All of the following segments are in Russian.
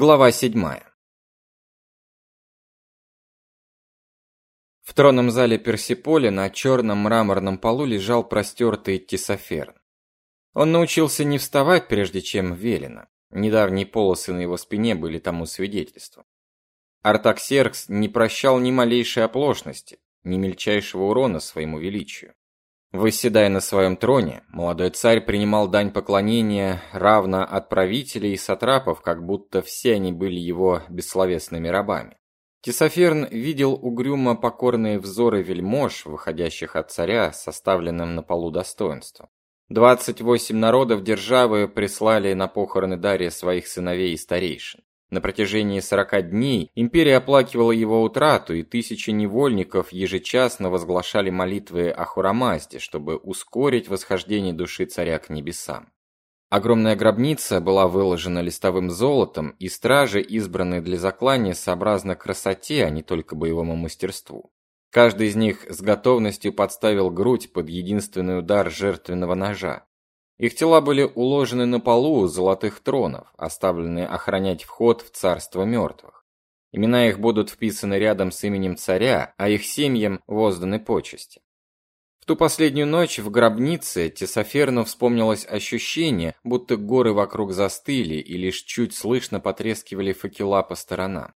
Глава 7. В тронном зале Персиполя на черном мраморном полу лежал простертый Тесоферн. Он научился не вставать, прежде чем велено. Недавние полосы на его спине были тому свидетельством. Артаксеркс не прощал ни малейшей оплошности, ни мельчайшего урона своему величию. Восседая на своем троне, молодой царь принимал дань поклонения равно от правителей и сатрапов, как будто все они были его бессловесными рабами. Тесоферн видел угрюмо покорные взоры вельмож, выходящих от царя, составленным на полу. Двадцать восемь народов державы прислали на похороны Дария своих сыновей и старейшин. На протяжении сорока дней империя оплакивала его утрату, и тысячи невольников ежечасно возглашали молитвы о Хурамазде, чтобы ускорить восхождение души царя к небесам. Огромная гробница была выложена листовым золотом, и стражи, избранные для заклания, сообразно красоте, а не только боевому мастерству. Каждый из них с готовностью подставил грудь под единственный удар жертвенного ножа. Их тела были уложены на полу у золотых тронов, оставленные охранять вход в царство мертвых. Имена их будут вписаны рядом с именем царя, а их семьям возданы почести. В ту последнюю ночь в гробнице Тесоферну вспомнилось ощущение, будто горы вокруг застыли и лишь чуть слышно потрескивали факела по сторонам.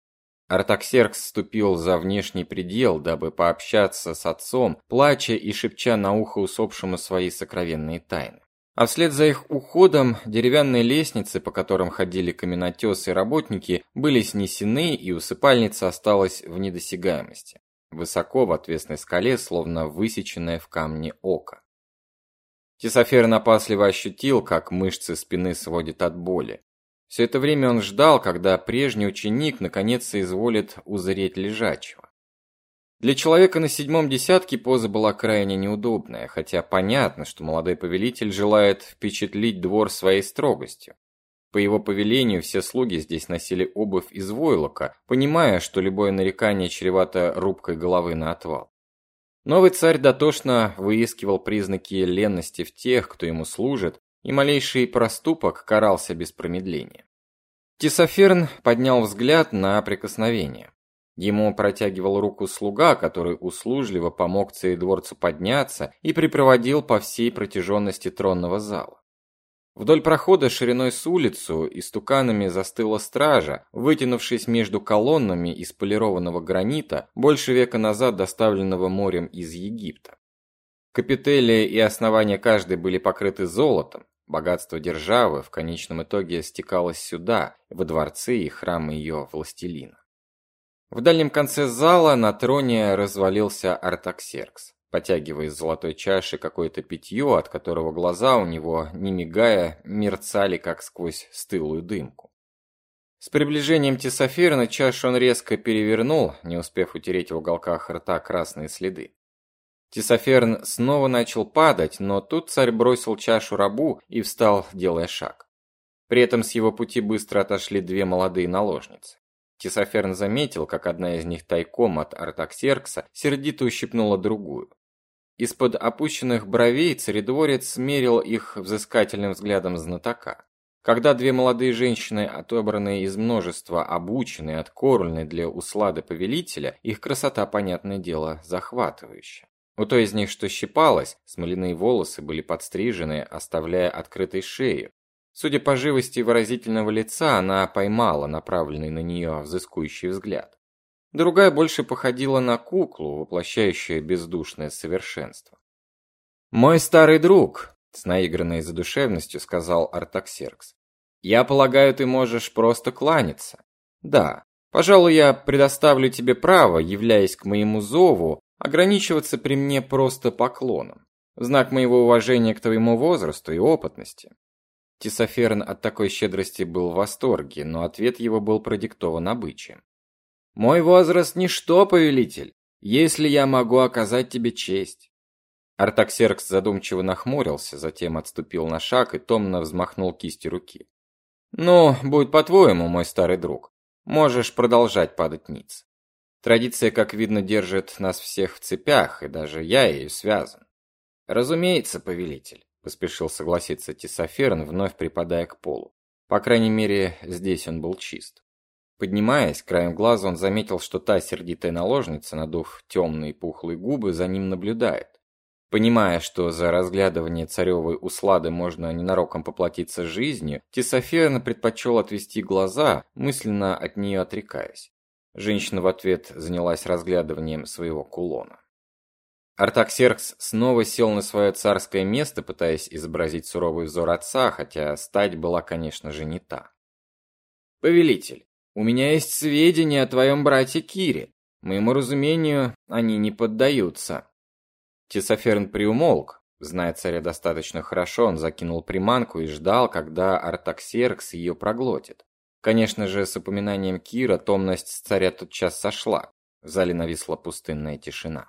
Артаксеркс вступил за внешний предел, дабы пообщаться с отцом, плача и шепча на ухо усопшему свои сокровенные тайны. А вслед за их уходом деревянные лестницы, по которым ходили каменотесы и работники, были снесены, и усыпальница осталась в недосягаемости. Высоко в отвесной скале, словно высеченное в камне око. Тесофер напасливо ощутил, как мышцы спины сводят от боли. Все это время он ждал, когда прежний ученик наконец соизволит узреть лежачего. Для человека на седьмом десятке поза была крайне неудобная, хотя понятно, что молодой повелитель желает впечатлить двор своей строгостью. По его повелению все слуги здесь носили обувь из войлока, понимая, что любое нарекание чревато рубкой головы на отвал. Новый царь дотошно выискивал признаки ленности в тех, кто ему служит, и малейший проступок карался без промедления. Тисоферн поднял взгляд на прикосновение. Ему протягивал руку слуга, который услужливо помог царедворцу подняться и припроводил по всей протяженности тронного зала. Вдоль прохода шириной с улицу истуканами застыла стража, вытянувшись между колоннами из полированного гранита, больше века назад доставленного морем из Египта. Капители и основания каждой были покрыты золотом. Богатство державы в конечном итоге стекалось сюда, во дворцы и храмы ее властелина. В дальнем конце зала на троне развалился Артаксеркс, потягивая из золотой чаши какое-то питье, от которого глаза у него, не мигая, мерцали как сквозь стылую дымку. С приближением Тесофирна чашу он резко перевернул, не успев утереть в уголках рта красные следы. Тесоферн снова начал падать, но тут царь бросил чашу рабу и встал, делая шаг. При этом с его пути быстро отошли две молодые наложницы. Тесоферн заметил, как одна из них тайком от Артаксеркса сердито ущипнула другую. Из-под опущенных бровей царедворец смерил их взыскательным взглядом знатока. Когда две молодые женщины, отобранные из множества, обученные, откормленные для услады повелителя, их красота, понятное дело, захватывающая. У той из них, что щипалась, смоляные волосы были подстрижены, оставляя открытой шею, Судя по живости выразительного лица, она поймала направленный на нее взыскующий взгляд. Другая больше походила на куклу, воплощающую бездушное совершенство. «Мой старый друг», — с наигранной задушевностью сказал Артаксеркс, «я полагаю, ты можешь просто кланяться. Да, пожалуй, я предоставлю тебе право, являясь к моему зову, ограничиваться при мне просто поклоном, в знак моего уважения к твоему возрасту и опытности. Тисоферн от такой щедрости был в восторге, но ответ его был продиктован обычаем. «Мой возраст – ничто, повелитель, если я могу оказать тебе честь». Артаксеркс задумчиво нахмурился, затем отступил на шаг и томно взмахнул кистью руки. «Ну, будь по-твоему, мой старый друг. Можешь продолжать падать ниц. Традиция, как видно, держит нас всех в цепях, и даже я ею связан». «Разумеется, повелитель поспешил согласиться Тисоферн, вновь припадая к полу. По крайней мере, здесь он был чист. Поднимаясь, краем глаза он заметил, что та сердитая наложница, надув темные пухлые губы, за ним наблюдает. Понимая, что за разглядывание царевой услады можно ненароком поплатиться жизнью, Тесоферна предпочел отвести глаза, мысленно от нее отрекаясь. Женщина в ответ занялась разглядыванием своего кулона. Артаксеркс снова сел на свое царское место, пытаясь изобразить суровый взор отца, хотя стать была, конечно же, не та. «Повелитель, у меня есть сведения о твоем брате Кире. Моему разумению, они не поддаются», Тесоферн приумолк. Зная царя достаточно хорошо, он закинул приманку и ждал, когда Артаксеркс ее проглотит. Конечно же, с упоминанием Кира томность царя тотчас сошла. В зале нависла пустынная тишина.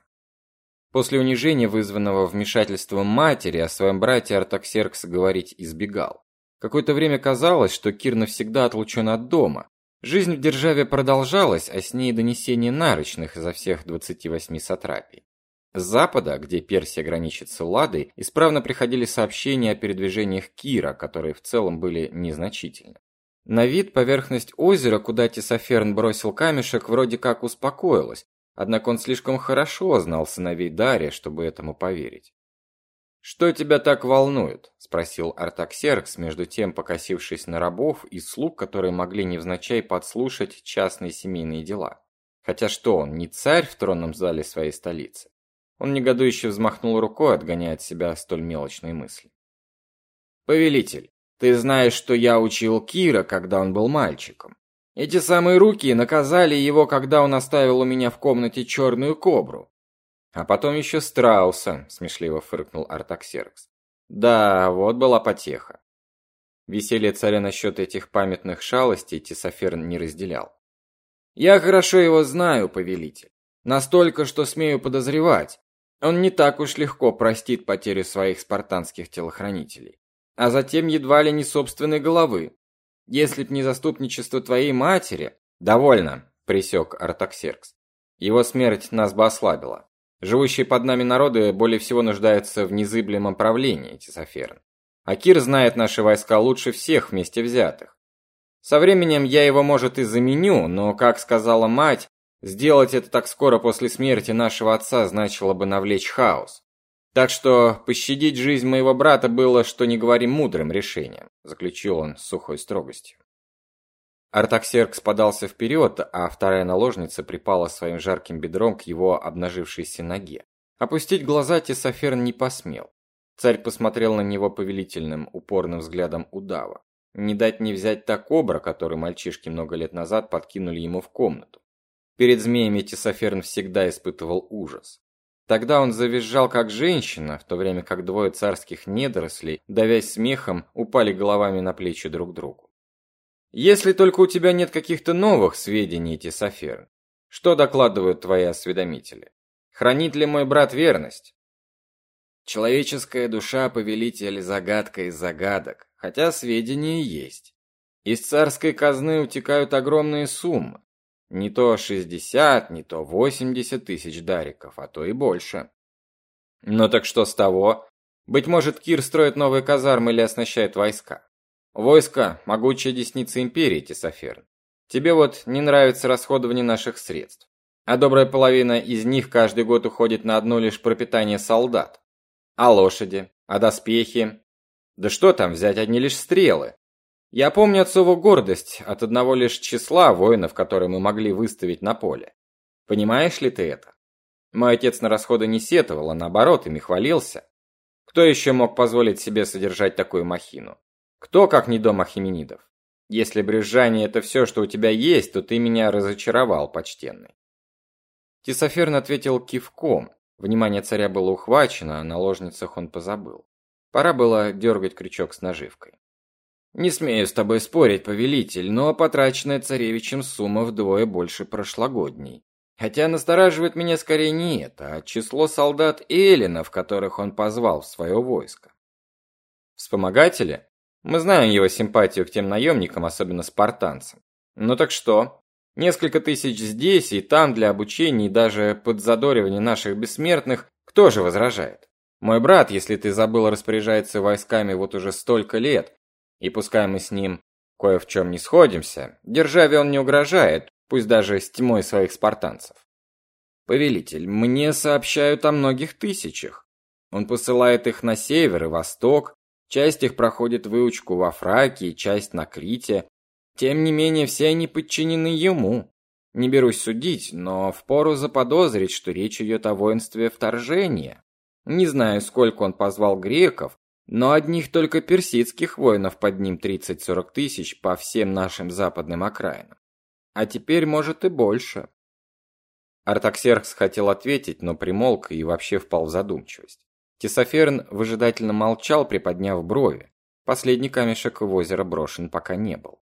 После унижения, вызванного вмешательством матери, о своем брате Артаксеркс говорить избегал. Какое-то время казалось, что Кир навсегда отлучен от дома. Жизнь в державе продолжалась, а с ней донесение нарочных изо всех 28 сатрапий. С запада, где Персия граничит с Элладой, исправно приходили сообщения о передвижениях Кира, которые в целом были незначительны. На вид поверхность озера, куда Тесоферн бросил камешек, вроде как успокоилась, однако он слишком хорошо знал сыновей Дария, чтобы этому поверить. «Что тебя так волнует?» – спросил Артаксеркс, между тем покосившись на рабов и слуг, которые могли невзначай подслушать частные семейные дела. Хотя что он, не царь в тронном зале своей столицы? Он негодующе взмахнул рукой, отгоняя от себя столь мелочные мысли. «Повелитель, ты знаешь, что я учил Кира, когда он был мальчиком. Эти самые руки наказали его, когда он оставил у меня в комнате черную кобру. А потом еще страуса», — смешливо фыркнул Артаксеркс. «Да, вот была потеха». Веселье царя насчет этих памятных шалостей Тесоферн не разделял. «Я хорошо его знаю, повелитель. Настолько, что смею подозревать. Он не так уж легко простит потерю своих спартанских телохранителей. А затем едва ли не собственной головы. Если б не заступничество твоей матери... Довольно, присек Артаксеркс. Его смерть нас бы ослабила. Живущие под нами народы более всего нуждаются в незыблемом правлении, Тесоферн. А Кир знает наши войска лучше всех вместе взятых. Со временем я его, может, и заменю, но, как сказала мать, Сделать это так скоро после смерти нашего отца значило бы навлечь хаос. Так что пощадить жизнь моего брата было, что не говорим, мудрым решением, заключил он с сухой строгостью. Артаксеркс подался вперед, а вторая наложница припала своим жарким бедром к его обнажившейся ноге. Опустить глаза Тесоферн не посмел. Царь посмотрел на него повелительным, упорным взглядом удава. Не дать не взять та кобра, которую мальчишки много лет назад подкинули ему в комнату. Перед змеями Тесоферн всегда испытывал ужас. Тогда он завизжал как женщина, в то время как двое царских недорослей, давясь смехом, упали головами на плечи друг другу. Если только у тебя нет каких-то новых сведений, Тесоферн, что докладывают твои осведомители? Хранит ли мой брат верность? Человеческая душа повелитель загадка из загадок, хотя сведения есть. Из царской казны утекают огромные суммы. Не то 60, не то 80 тысяч дариков, а то и больше. Ну так что с того? Быть может, Кир строит новые казармы или оснащает войска. Войско – могучая десница империи, Тесоферн. Тебе вот не нравится расходование наших средств. А добрая половина из них каждый год уходит на одно лишь пропитание солдат. А лошади? А доспехи? Да что там взять одни лишь стрелы? Я помню отцову гордость от одного лишь числа воинов, которые мы могли выставить на поле. Понимаешь ли ты это? Мой отец на расходы не сетовал, а наоборот, ими хвалился. Кто еще мог позволить себе содержать такую махину? Кто, как не дом Ахименидов? Если брюзжание – это все, что у тебя есть, то ты меня разочаровал, почтенный. Тесоферн ответил кивком. Внимание царя было ухвачено, а на ложницах он позабыл. Пора было дергать крючок с наживкой. Не смею с тобой спорить, повелитель, но потраченная царевичем сумма вдвое больше прошлогодней. Хотя настораживает меня скорее не это, а число солдат Эллинов, которых он позвал в свое войско. Вспомогатели? Мы знаем его симпатию к тем наемникам, особенно спартанцам. Ну так что? Несколько тысяч здесь и там для обучения и даже подзадоривания наших бессмертных, кто же возражает? Мой брат, если ты забыл, распоряжается войсками вот уже столько лет, и пускай мы с ним кое в чем не сходимся. Державе он не угрожает, пусть даже с тьмой своих спартанцев. Повелитель, мне сообщают о многих тысячах. Он посылает их на север и восток, часть их проходит выучку во Фракии, часть на Крите. Тем не менее, все они подчинены ему. Не берусь судить, но впору заподозрить, что речь идет о воинстве вторжения. Не знаю, сколько он позвал греков, но одних только персидских воинов под ним 30-40 тысяч по всем нашим западным окраинам. А теперь, может, и больше. Артаксеркс хотел ответить, но примолк и вообще впал в задумчивость. Тесоферн выжидательно молчал, приподняв брови. Последний камешек в озеро брошен пока не был.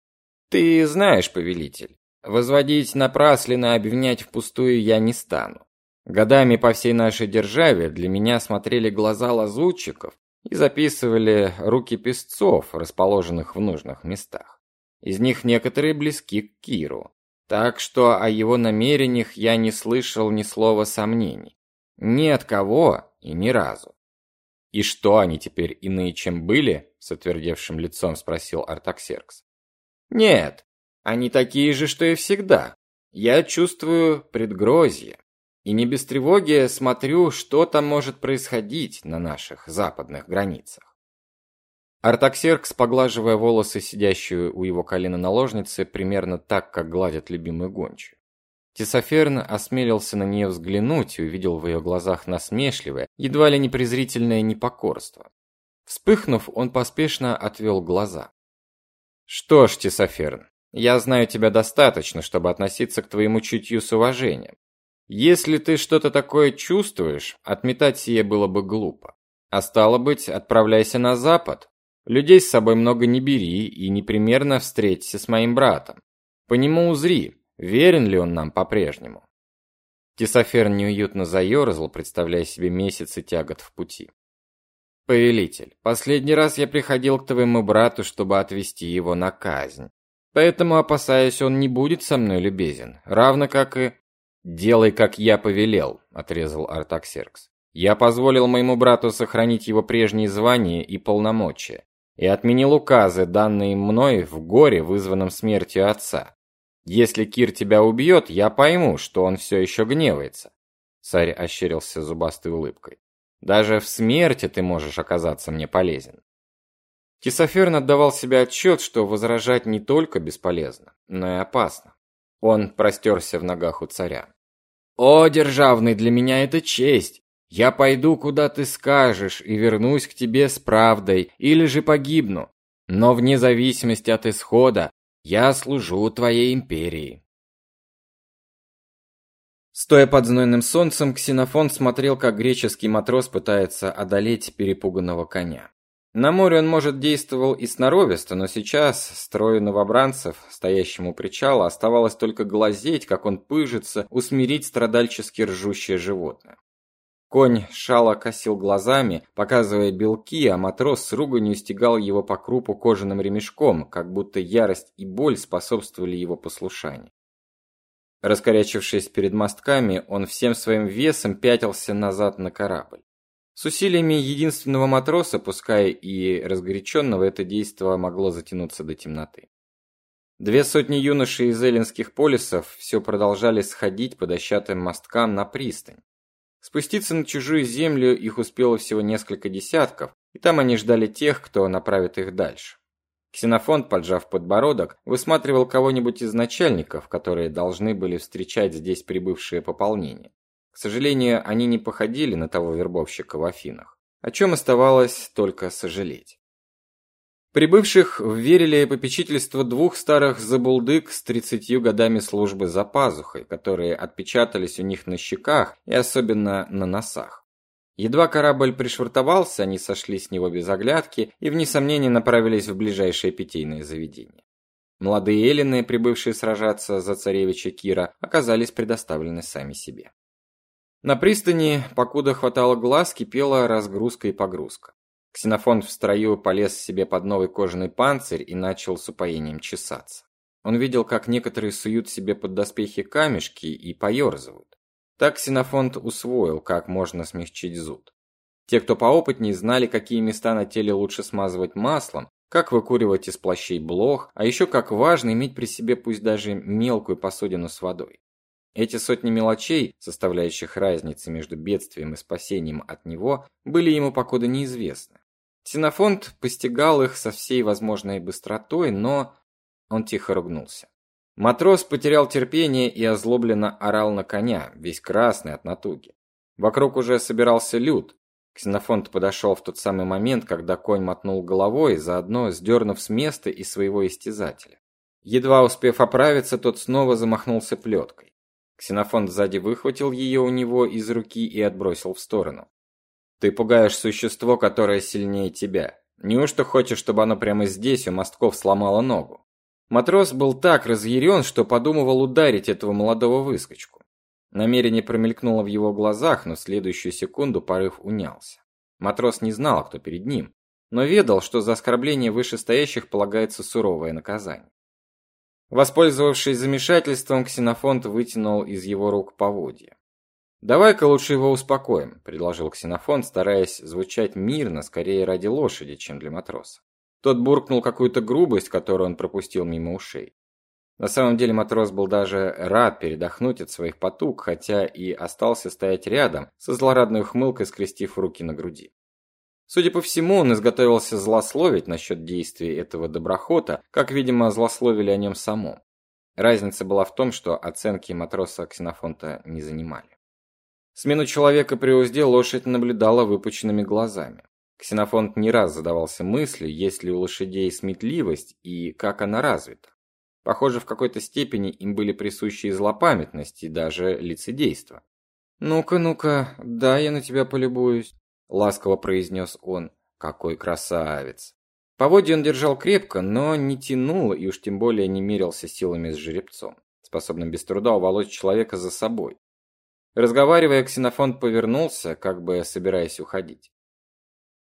«Ты знаешь, повелитель, возводить напрасленно, обвинять впустую я не стану. Годами по всей нашей державе для меня смотрели глаза лазутчиков и записывали руки песцов, расположенных в нужных местах. Из них некоторые близки к Киру, так что о его намерениях я не слышал ни слова сомнений. Ни от кого и ни разу. «И что, они теперь иные, чем были?» — с отвердевшим лицом спросил Артаксеркс. «Нет, они такие же, что и всегда. Я чувствую предгрозье. И не без тревоги смотрю, что там может происходить на наших западных границах. Артаксеркс, поглаживая волосы, сидящую у его колена наложницы, примерно так, как гладят любимую гончую. Тесоферн осмелился на нее взглянуть и увидел в ее глазах насмешливое, едва ли не презрительное непокорство. Вспыхнув, он поспешно отвел глаза. «Что ж, Тесоферн, я знаю тебя достаточно, чтобы относиться к твоему чутью с уважением. Если ты что-то такое чувствуешь, отметать сие было бы глупо. А стало быть, отправляйся на запад, Людей с собой много не бери и непременно встреться с моим братом. По нему узри, верен ли он нам по-прежнему. Тесофер неуютно заерзал, представляя себе месяцы тягот в пути. Повелитель, последний раз я приходил к твоему брату, чтобы отвезти его на казнь. Поэтому, опасаясь, он не будет со мной любезен, равно как и... «Делай, как я повелел», — отрезал Артаксеркс. «Я позволил моему брату сохранить его прежние звания и полномочия и отменил указы, данные мной в горе, вызванном смертью отца. Если Кир тебя убьет, я пойму, что он все еще гневается. Царь ощерился зубастой улыбкой. Даже в смерти ты можешь оказаться мне полезен. Кисоферн отдавал себе отчет, что возражать не только бесполезно, но и опасно. Он простерся в ногах у царя. «О, державный, для меня это честь! Я пойду, куда ты скажешь, и вернусь к тебе с правдой, или же погибну. Но вне зависимости от исхода, я служу твоей империи. Стоя под знойным солнцем, Ксенофон смотрел, как греческий матрос пытается одолеть перепуганного коня. На море он, может, действовал и сноровисто, но сейчас строю новобранцев, стоящему причала, оставалось только глазеть, как он пыжится, усмирить страдальчески ржущее животное. Конь шало косил глазами, показывая белки, а матрос с руганью стегал его по крупу кожаным ремешком, как будто ярость и боль способствовали его послушанию. Раскорячившись перед мостками, он всем своим весом пятился назад на корабль. С усилиями единственного матроса, пускай и разгоряченного, это действо могло затянуться до темноты. Две сотни юношей из эллинских полисов все продолжали сходить по дощатым мосткам на пристань. Спуститься на чужую землю их успело всего несколько десятков, и там они ждали тех, кто направит их дальше. Ксенофонт, поджав подбородок, высматривал кого-нибудь из начальников, которые должны были встречать здесь прибывшие пополнения. К сожалению, они не походили на того вербовщика в Афинах, о чем оставалось только сожалеть. Прибывших вверили попечительство двух старых забулдык с тридцатью годами службы за пазухой, которые отпечатались у них на щеках и особенно на носах. Едва корабль пришвартовался, они сошли с него без оглядки и, вне сомнения, направились в ближайшее питейное заведение. Молодые эллины, прибывшие сражаться за царевича Кира, оказались предоставлены сами себе. На пристани, покуда хватало глаз, кипела разгрузка и погрузка. Ксенофон в строю полез себе под новый кожаный панцирь и начал с упоением чесаться. Он видел, как некоторые суют себе под доспехи камешки и поерзывают. Так Ксенофонт усвоил, как можно смягчить зуд. Те, кто поопытнее, знали, какие места на теле лучше смазывать маслом, как выкуривать из плащей блох, а еще как важно иметь при себе пусть даже мелкую посудину с водой. Эти сотни мелочей, составляющих разницы между бедствием и спасением от него, были ему покуда неизвестны. Ксенофонт постигал их со всей возможной быстротой, но он тихо ругнулся. Матрос потерял терпение и озлобленно орал на коня, весь красный от натуги. Вокруг уже собирался люд. Ксенофонт подошел в тот самый момент, когда конь мотнул головой, заодно сдернув с места и своего истязателя. Едва успев оправиться, тот снова замахнулся плеткой. Ксенофонт сзади выхватил ее у него из руки и отбросил в сторону. Ты пугаешь существо, которое сильнее тебя. Неужто хочешь, чтобы оно прямо здесь у мостков сломало ногу? Матрос был так разъярен, что подумывал ударить этого молодого выскочку. Намерение промелькнуло в его глазах, но в следующую секунду порыв унялся. Матрос не знал, кто перед ним, но ведал, что за оскорбление вышестоящих полагается суровое наказание. Воспользовавшись замешательством, Ксенофонт вытянул из его рук поводья. «Давай-ка лучше его успокоим», – предложил Ксенофонт, стараясь звучать мирно, скорее ради лошади, чем для матроса. Тот буркнул какую-то грубость, которую он пропустил мимо ушей. На самом деле матрос был даже рад передохнуть от своих потуг, хотя и остался стоять рядом, со злорадной ухмылкой скрестив руки на груди. Судя по всему, он изготовился злословить насчет действий этого доброхота, как, видимо, злословили о нем самом. Разница была в том, что оценки матроса Ксенофонта не занимали. Смену человека при узде лошадь наблюдала выпученными глазами. Ксенофонт не раз задавался мыслью, есть ли у лошадей сметливость и как она развита. Похоже, в какой-то степени им были присущи злопамятность, и даже лицедейство. «Ну-ка, ну-ка, да, я на тебя полюбуюсь», — ласково произнес он. «Какой красавец!» Поводья он держал крепко, но не тянул и уж тем более не мерился силами с жеребцом, способным без труда уволочь человека за собой. Разговаривая, Ксенофонт повернулся, как бы собираясь уходить.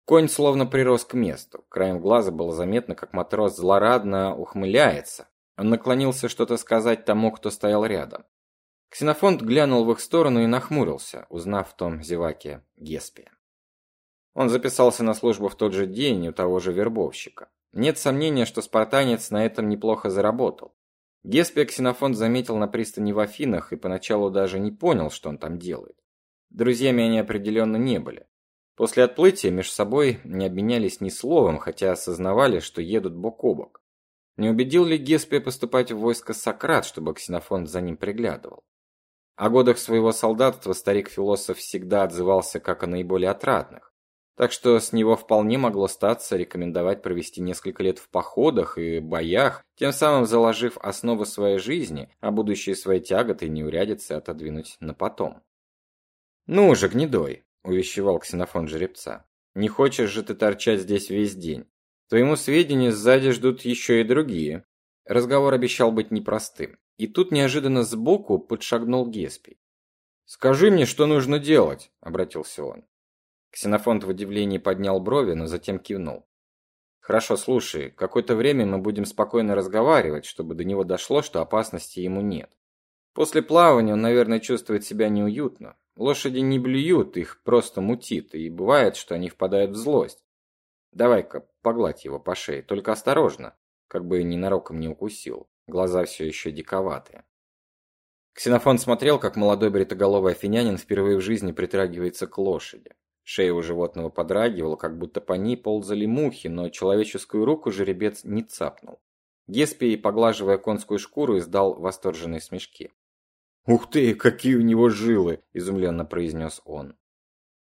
Конь словно прирос к месту. Краем глаза было заметно, как матрос злорадно ухмыляется. Он наклонился что-то сказать тому, кто стоял рядом. Ксенофонт глянул в их сторону и нахмурился, узнав в том зеваке Геспия. Он записался на службу в тот же день у того же вербовщика. Нет сомнения, что спартанец на этом неплохо заработал. Геспия Ксенофонт заметил на пристани в Афинах и поначалу даже не понял, что он там делает. Друзьями они определенно не были. После отплытия между собой не обменялись ни словом, хотя осознавали, что едут бок о бок. Не убедил ли Геспия поступать в войско Сократ, чтобы Ксенофонт за ним приглядывал? О годах своего солдатства старик-философ всегда отзывался как о наиболее отрадных. Так что с него вполне могло статься рекомендовать провести несколько лет в походах и боях, тем самым заложив основы своей жизни, а будущие свои тяготы и неурядицы отодвинуть на потом. «Ну же, гнедой!» увещевал Ксенофон жеребца. Не хочешь же ты торчать здесь весь день. Твоему сведению, сзади ждут еще и другие. Разговор обещал быть непростым. И тут неожиданно сбоку подшагнул Геспий. «Скажи мне, что нужно делать?» – обратился он. Ксенофонт в удивлении поднял брови, но затем кивнул. «Хорошо, слушай, какое-то время мы будем спокойно разговаривать, чтобы до него дошло, что опасности ему нет. После плавания он, наверное, чувствует себя неуютно. Лошади не блюют, их просто мутит, и бывает, что они впадают в злость. Давай-ка, погладь его по шее, только осторожно, как бы ненароком не укусил. Глаза все еще диковатые. Ксенофон смотрел, как молодой бритоголовый афинянин впервые в жизни притрагивается к лошади. Шея у животного подрагивала, как будто по ней ползали мухи, но человеческую руку жеребец не цапнул. Геспий, поглаживая конскую шкуру, издал восторженные смешки. «Ух ты, какие у него жилы!» – изумленно произнес он.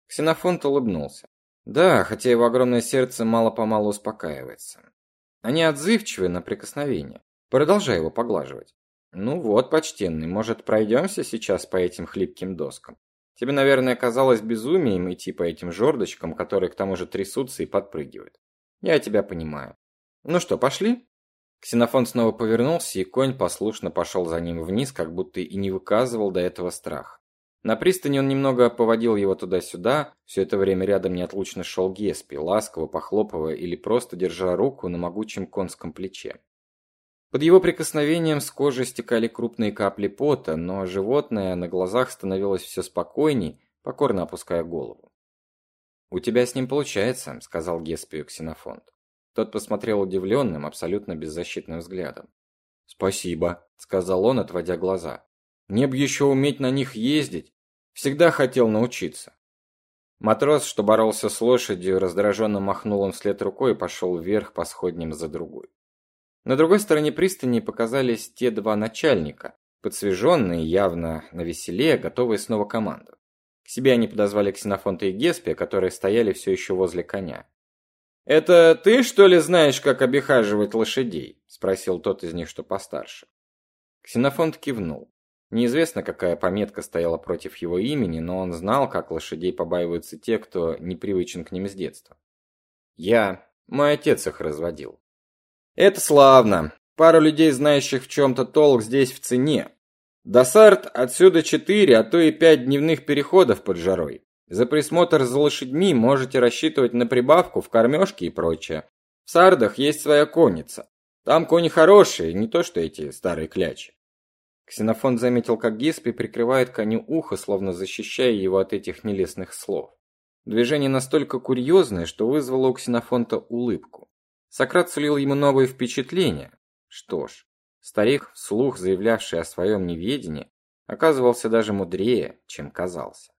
Ксенофонт улыбнулся. Да, хотя его огромное сердце мало-помалу успокаивается. Они отзывчивы на прикосновение. Продолжай его поглаживать. Ну вот, почтенный, может, пройдемся сейчас по этим хлипким доскам? Тебе, наверное, казалось безумием идти по этим жердочкам, которые к тому же трясутся и подпрыгивают. Я тебя понимаю. Ну что, пошли? Ксенофон снова повернулся, и конь послушно пошел за ним вниз, как будто и не выказывал до этого страх. На пристани он немного поводил его туда-сюда, все это время рядом неотлучно шел Геспи, ласково похлопывая или просто держа руку на могучем конском плече. Под его прикосновением с кожи стекали крупные капли пота, но животное на глазах становилось все спокойней, покорно опуская голову. «У тебя с ним получается», — сказал Геспию Ксенофонт. Тот посмотрел удивленным, абсолютно беззащитным взглядом. «Спасибо», — сказал он, отводя глаза. «Мне б еще уметь на них ездить. Всегда хотел научиться». Матрос, что боролся с лошадью, раздраженно махнул он вслед рукой и пошел вверх по сходням за другой. На другой стороне пристани показались те два начальника, подсвеженные, явно на веселе, готовые снова командовать. К себе они подозвали Ксенофонта и Геспия, которые стояли все еще возле коня. «Это ты, что ли, знаешь, как обихаживать лошадей?» – спросил тот из них, что постарше. Ксенофонт кивнул. Неизвестно, какая пометка стояла против его имени, но он знал, как лошадей побаиваются те, кто не привычен к ним с детства. «Я. Мой отец их разводил». «Это славно. Пару людей, знающих в чем-то толк, здесь в цене. Досарт отсюда четыре, а то и пять дневных переходов под жарой. За присмотр за лошадьми можете рассчитывать на прибавку в кормежке и прочее. В Сардах есть своя конница. Там кони хорошие, не то что эти старые клячи. Ксенофон заметил, как Геспи прикрывает коню ухо, словно защищая его от этих нелестных слов. Движение настолько курьезное, что вызвало у Ксенофонта улыбку. Сократ сулил ему новые впечатления. Что ж, старик, вслух заявлявший о своем неведении, оказывался даже мудрее, чем казался.